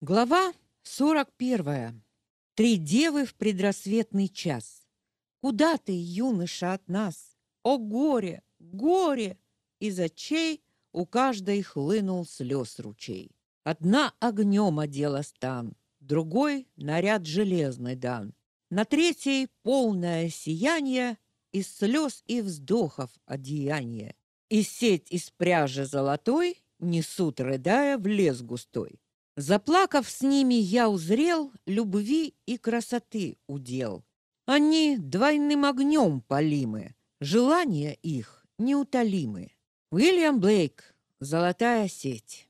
Глава 41. Три девы в предрассветный час. Куда ты, юноша, от нас? О горе, горе! Из очей у каждой хлынул слез ручей. Одна огнем одела стан, другой наряд железный дан. На третьей полное сияние из слез и вздохов одеяние. И сеть из пряжи золотой несут, рыдая, в лес густой. Заплакав с ними, я узрел любви и красоты удел. Они двойным огнем полимы, желания их неутолимы. Уильям Блейк. Золотая сеть.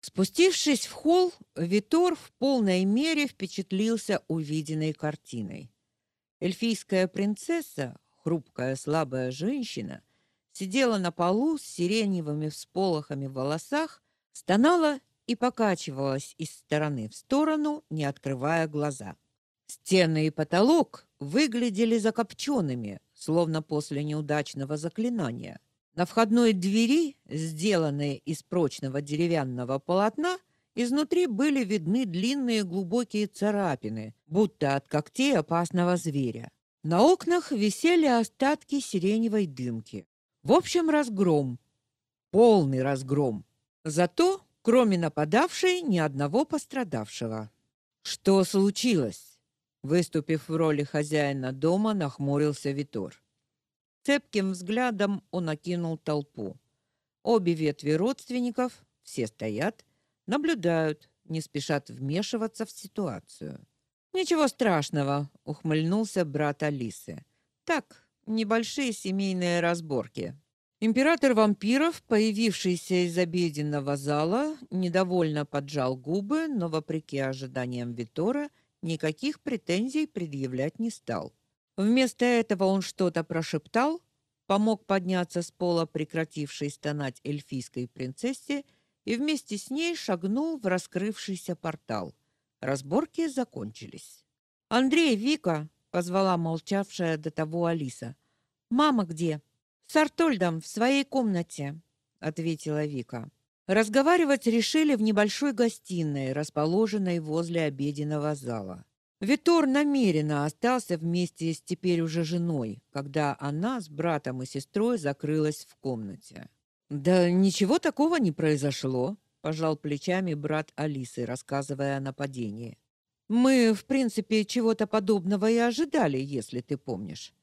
Спустившись в холл, Витор в полной мере впечатлился увиденной картиной. Эльфийская принцесса, хрупкая слабая женщина, сидела на полу с сиреневыми всполохами в волосах стонала и покачивалась из стороны в сторону, не открывая глаза. Стены и потолок выглядели закопченными, словно после неудачного заклинания. На входной двери, сделанной из прочного деревянного полотна, изнутри были видны длинные глубокие царапины, будто от когтей опасного зверя. На окнах висели остатки сиреневой дымки. В общем, разгром. Полный разгром. Зато, кроме нападавшей, ни одного пострадавшего. Что случилось? Выступив в роли хозяина дома, нахмурился Витор. Цепким взглядом он окинул толпу. Обе ветви родственников, все стоят, наблюдают, не спешат вмешиваться в ситуацию. Ничего страшного, ухмыльнулся брат Алисы. Так, небольшие семейные разборки. Император вампиров, появившийся из обеденного зала, недовольно поджал губы, но вопреки ожиданиям Витора никаких претензий предъявлять не стал. Вместо этого он что-то прошептал, помог подняться с пола прекратившей стонать эльфийской принцессе и вместе с ней шагнул в раскрывшийся портал. Разборки закончились. Андрей, Вика, позвала молчавшая до того Алиса. Мама где? С Артольдом в своей комнате, ответила Вика. Разговаривать решили в небольшой гостиной, расположенной возле обеденного зала. Витор намеренно остался вместе с теперь уже женой, когда она с братом и сестрой закрылась в комнате. Да ничего такого не произошло, пожал плечами брат Алисы, рассказывая о нападении. Мы, в принципе, чего-то подобного и ожидали, если ты помнишь.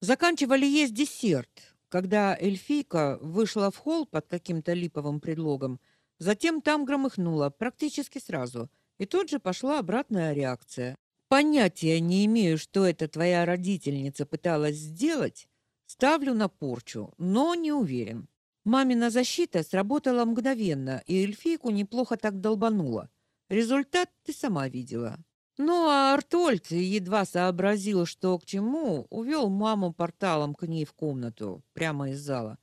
Заканчивали есть десерт, когда эльфийка вышла в холл под каким-то липовым предлогом, затем там громыхнуло практически сразу, и тут же пошла обратная реакция. Понятия не имею, что это твоя родительница пыталась сделать, ставлю на порчу, но не уверен. Мамина защита сработала мгновенно, и эльфийку неплохо так долбанула. Результат ты сама видела. Ну, а Артольд едва сообразил, что к чему, увел маму порталом к ней в комнату, прямо из зала.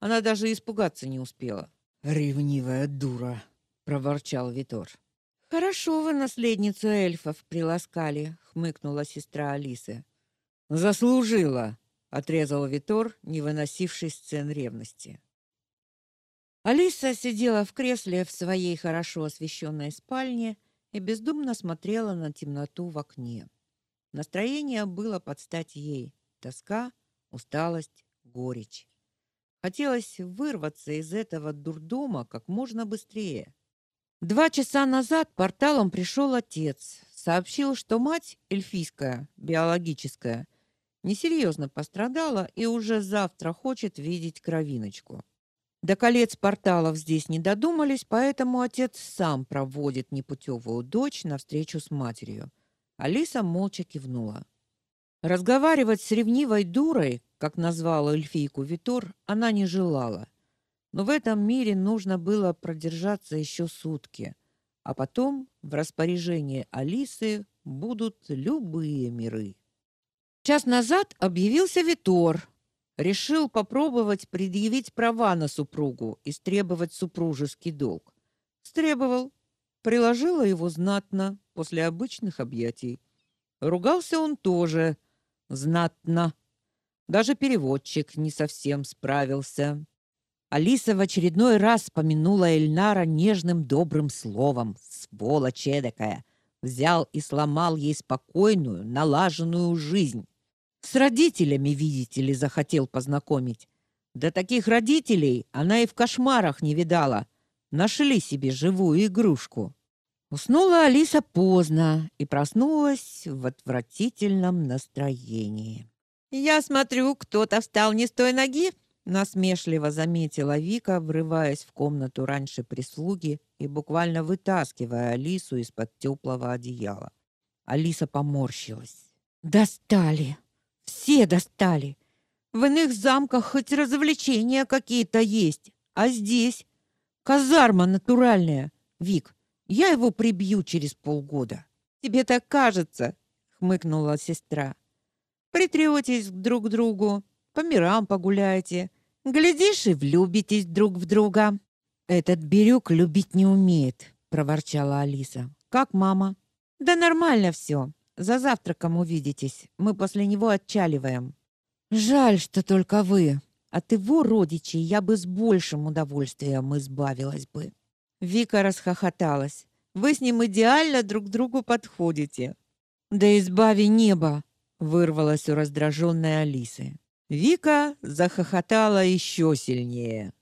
Она даже испугаться не успела. «Ревнивая дура!» — проворчал Витор. «Хорошо вы наследницу эльфов приласкали», — хмыкнула сестра Алисы. «Заслужила!» — отрезал Витор, не выносивший сцен ревности. Алиса сидела в кресле в своей хорошо освещенной спальне и бездумно смотрела на темноту в окне. Настроение было под стать ей: тоска, усталость, горечь. Хотелось вырваться из этого дурдома как можно быстрее. Два часа назад порталом пришел отец, сообщил, что мать эльфийская, биологическая, несерьезно пострадала и уже завтра хочет видеть кровиночку. До колец порталов здесь не додумались, поэтому отец сам проводит непутевую дочь на встречу с матерью. Алиса молча кивнула. Разговаривать с ревнивой дурой, как назвала эльфийку Витор, она не желала. Но в этом мире нужно было продержаться еще сутки, а потом в распоряжении Алисы будут любые миры. Час назад объявился Витор, решил попробовать предъявить права на супругу и требовать супружеский долг. Стребовал, приложила его знатно после обычных объятий. Ругался он тоже знатно. Даже переводчик не совсем справился. Алиса в очередной раз помянула Эльнара нежным добрым словом. Сволочь эдакая! Взял и сломал ей спокойную, налаженную жизнь. С родителями, видите ли, захотел познакомить. Да таких родителей она и в кошмарах не видала. Нашли себе живую игрушку. Уснула Алиса поздно и проснулась в отвратительном настроении. «Я смотрю, кто-то встал не с той ноги», насмешливо заметила Вика, врываясь в комнату раньше прислуги и буквально вытаскивая Алису из-под теплого одеяла. Алиса поморщилась. «Достали! Все достали! В иных замках хоть развлечения какие-то есть, а здесь казарма натуральная. Вик, я его прибью через полгода. Тебе так кажется, хмыкнула сестра. Притретесь друг к другу, по мирам погуляйте. Глядишь и влюбитесь друг в друга. Этот Бирюк любить не умеет, проворчала Алиса. Как мама? Да нормально все. За завтраком увидитесь. Мы после него отчаливаем. Жаль, что только вы. От его родичей я бы с большим удовольствием избавилась бы. Вика расхохоталась. Вы с ним идеально друг другу подходите. Да избави небо, вырвалось у раздраженной Алисы. Вика захохотала еще сильнее.